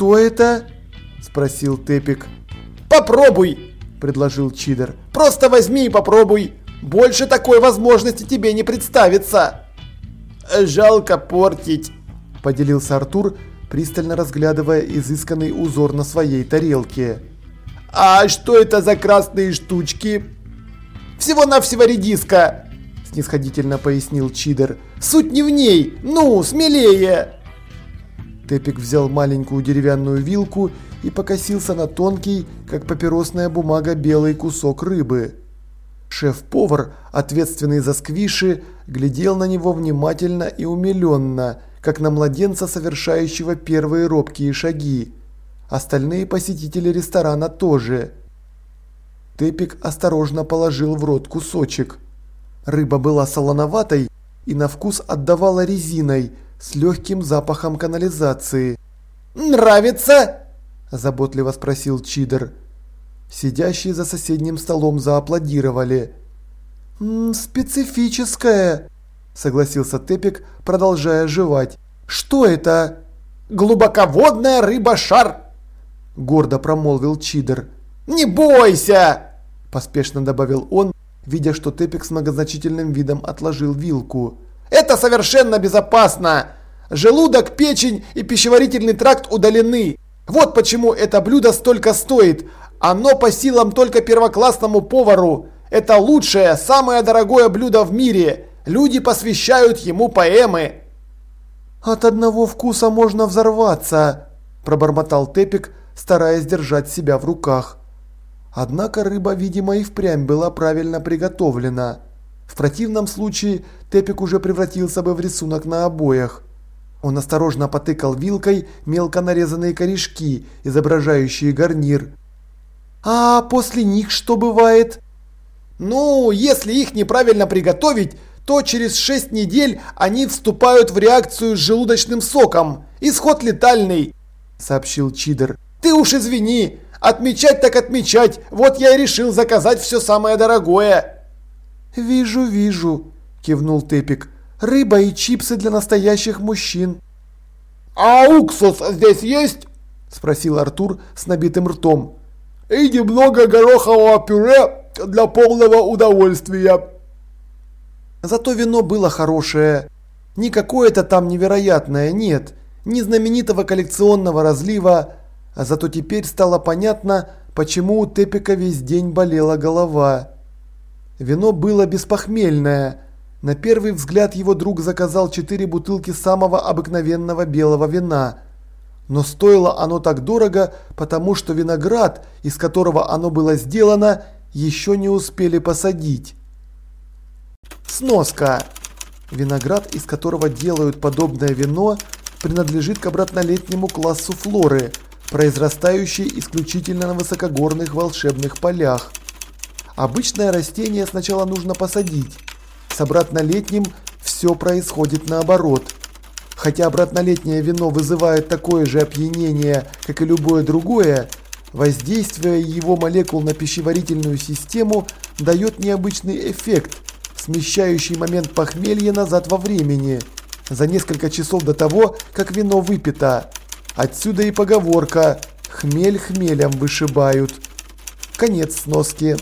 что это?» – спросил Тепик. «Попробуй!» – предложил Чидер. «Просто возьми и попробуй! Больше такой возможности тебе не представится!» «Жалко портить!» – поделился Артур, пристально разглядывая изысканный узор на своей тарелке. «А что это за красные штучки?» «Всего-навсего редиска!» – снисходительно пояснил Чидер. «Суть не в ней! Ну, смелее!» Тепик взял маленькую деревянную вилку и покосился на тонкий, как папиросная бумага, белый кусок рыбы. Шеф-повар, ответственный за сквиши, глядел на него внимательно и умиленно, как на младенца, совершающего первые робкие шаги. Остальные посетители ресторана тоже. Тепик осторожно положил в рот кусочек. Рыба была солоноватой и на вкус отдавала резиной с легким запахом канализации. «Нравится?» – заботливо спросил Чидер. Сидящие за соседним столом зааплодировали. «М «Специфическое», – согласился Тепик, продолжая жевать. «Что это?» «Глубоководная рыба-шар!» – гордо промолвил Чидер. «Не бойся!» – поспешно добавил он, видя, что Тепик с многозначительным видом отложил вилку. «Это совершенно безопасно! Желудок, печень и пищеварительный тракт удалены. Вот почему это блюдо столько стоит. Оно по силам только первоклассному повару. Это лучшее, самое дорогое блюдо в мире. Люди посвящают ему поэмы. От одного вкуса можно взорваться, пробормотал Тепик, стараясь держать себя в руках. Однако рыба, видимо, и впрямь была правильно приготовлена. В противном случае Тепик уже превратился бы в рисунок на обоях. Он осторожно потыкал вилкой мелко нарезанные корешки, изображающие гарнир. «А после них что бывает?» «Ну, если их неправильно приготовить, то через 6 недель они вступают в реакцию с желудочным соком. Исход летальный», – сообщил Чидер. «Ты уж извини, отмечать так отмечать, вот я и решил заказать все самое дорогое». «Вижу, вижу», – кивнул Тепик. Рыба и чипсы для настоящих мужчин. «А уксус здесь есть?» – спросил Артур с набитым ртом. «И немного горохового пюре для полного удовольствия». Зато вино было хорошее. Не какое-то там невероятное, нет. Не знаменитого коллекционного разлива. А зато теперь стало понятно, почему у Тепика весь день болела голова. Вино было беспохмельное – на первый взгляд его друг заказал четыре бутылки самого обыкновенного белого вина. Но стоило оно так дорого, потому что виноград, из которого оно было сделано, еще не успели посадить. Сноска. Виноград, из которого делают подобное вино, принадлежит к обратнолетнему классу флоры, произрастающей исключительно на высокогорных волшебных полях. Обычное растение сначала нужно посадить, с обратнолетним все происходит наоборот. Хотя обратнолетнее вино вызывает такое же опьянение, как и любое другое, воздействие его молекул на пищеварительную систему дает необычный эффект, смещающий момент похмелья назад во времени, за несколько часов до того, как вино выпито. Отсюда и поговорка «хмель хмелем вышибают». Конец сноски.